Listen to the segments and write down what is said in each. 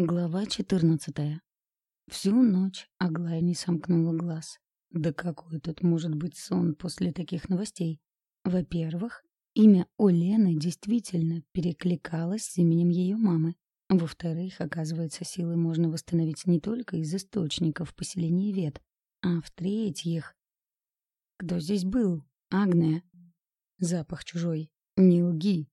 Глава 14. Всю ночь Аглая не сомкнула глаз. Да какой тут может быть сон после таких новостей? Во-первых, имя Олены действительно перекликалось с именем ее мамы. Во-вторых, оказывается, силы можно восстановить не только из источников поселения Вет, а в-третьих... Кто здесь был? Агния. Запах чужой. Не лги.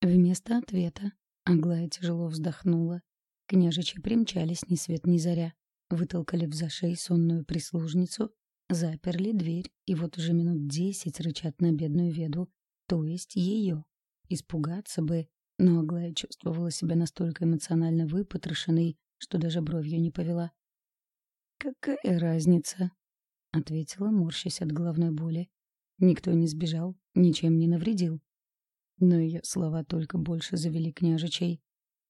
Вместо ответа Аглая тяжело вздохнула. Княжичи примчались ни свет ни заря. Вытолкали в зашей сонную прислужницу, заперли дверь, и вот уже минут десять рычат на бедную веду, то есть ее. Испугаться бы, но Аглая чувствовала себя настолько эмоционально выпотрошенной, что даже бровью не повела. «Какая разница?» — ответила, морщась от головной боли. Никто не сбежал, ничем не навредил. Но ее слова только больше завели княжичей.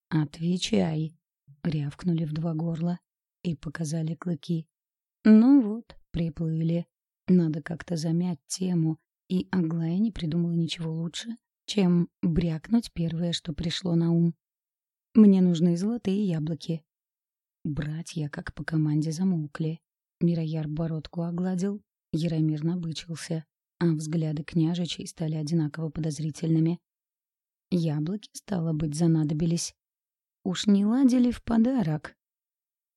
«Отвечай!» — рявкнули в два горла и показали клыки. «Ну вот, приплыли. Надо как-то замять тему, и Аглая не придумала ничего лучше, чем брякнуть первое, что пришло на ум. Мне нужны золотые яблоки». Братья, как по команде, замолкли. Мирояр бородку огладил, Яромир набычился а взгляды княжичей стали одинаково подозрительными. Яблоки, стало быть, занадобились. Уж не ладили в подарок.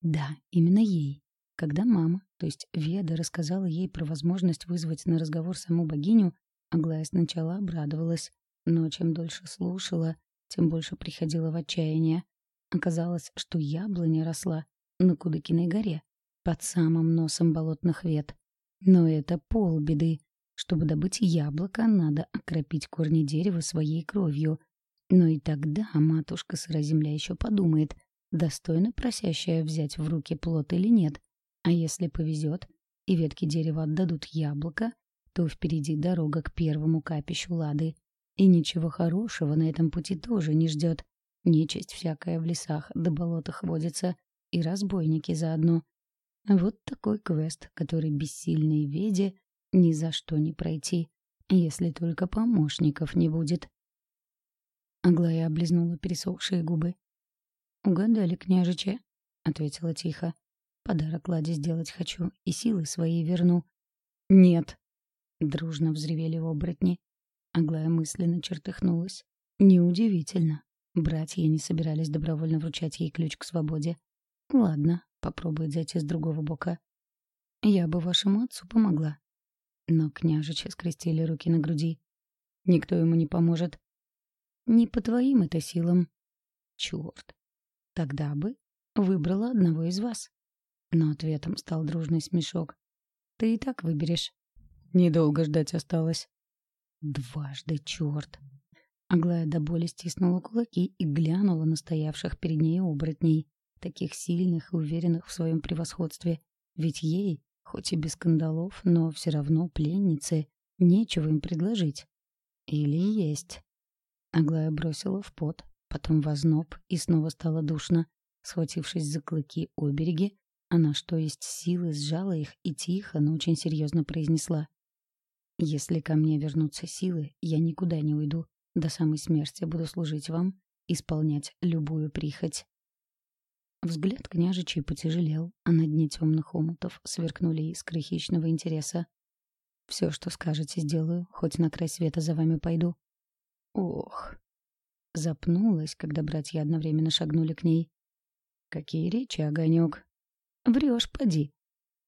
Да, именно ей. Когда мама, то есть Веда, рассказала ей про возможность вызвать на разговор саму богиню, Аглая сначала обрадовалась, но чем дольше слушала, тем больше приходила в отчаяние. Оказалось, что яблоня росла на Кудыкиной горе, под самым носом болотных вет. Но это полбеды. Чтобы добыть яблоко, надо окропить корни дерева своей кровью. Но и тогда матушка сыра земля еще подумает, достойно просящая взять в руки плод или нет. А если повезет, и ветки дерева отдадут яблоко, то впереди дорога к первому капищу Лады. И ничего хорошего на этом пути тоже не ждет. Нечисть всякая в лесах да болотах водится, и разбойники заодно. Вот такой квест, который бессильной веде ни за что не пройти, если только помощников не будет. Аглая облизнула пересохшие губы. «Угадали, княжичи», — ответила тихо. «Подарок Ладе сделать хочу и силы свои верну». «Нет», — дружно взревели оборотни. Аглая мысленно чертыхнулась. «Неудивительно. Братья не собирались добровольно вручать ей ключ к свободе. Ладно, попробует зайти с другого бока. Я бы вашему отцу помогла, но княжичи скрестили руки на груди. Никто ему не поможет. Не по твоим это силам. Черт. Тогда бы выбрала одного из вас. Но ответом стал дружный смешок. Ты и так выберешь. Недолго ждать осталось. Дважды черт. Аглая до боли стиснула кулаки и глянула на стоявших перед ней оборотней, таких сильных и уверенных в своем превосходстве. Ведь ей Хоть и без скандалов, но все равно пленницы. Нечего им предложить. Или есть. Аглая бросила в пот, потом в озноб, и снова стало душно. Схватившись за клыки обереги, она, что есть силы, сжала их и тихо, но очень серьезно произнесла. «Если ко мне вернутся силы, я никуда не уйду. До самой смерти буду служить вам, исполнять любую прихоть. Взгляд княжичей потяжелел, а на дне темных омутов сверкнули искры хищного интереса. «Все, что скажете, сделаю, хоть на край света за вами пойду». «Ох!» Запнулась, когда братья одновременно шагнули к ней. «Какие речи, огонек?» «Врешь, поди!»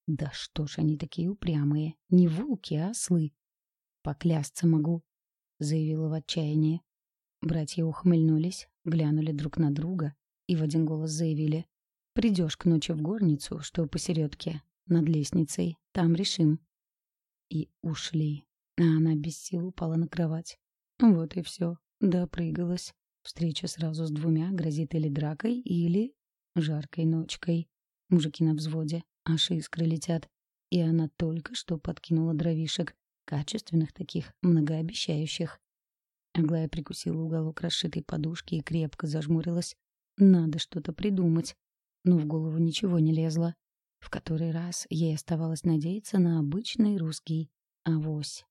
«Да что ж они такие упрямые? Не волки, а ослы!» «Поклясться могу», — заявила в отчаянии. Братья ухмыльнулись, глянули друг на друга и в один голос заявили «Придешь к ночи в горницу, что посередке, над лестницей, там решим». И ушли, а она без сил упала на кровать. Вот и все, допрыгалась. Встреча сразу с двумя грозит или дракой, или жаркой ночкой. Мужики на взводе, аж искры летят. И она только что подкинула дровишек, качественных таких, многообещающих. Аглая прикусила уголок расшитой подушки и крепко зажмурилась, надо что-то придумать. Но в голову ничего не лезло. В который раз ей оставалось надеяться на обычный русский авось.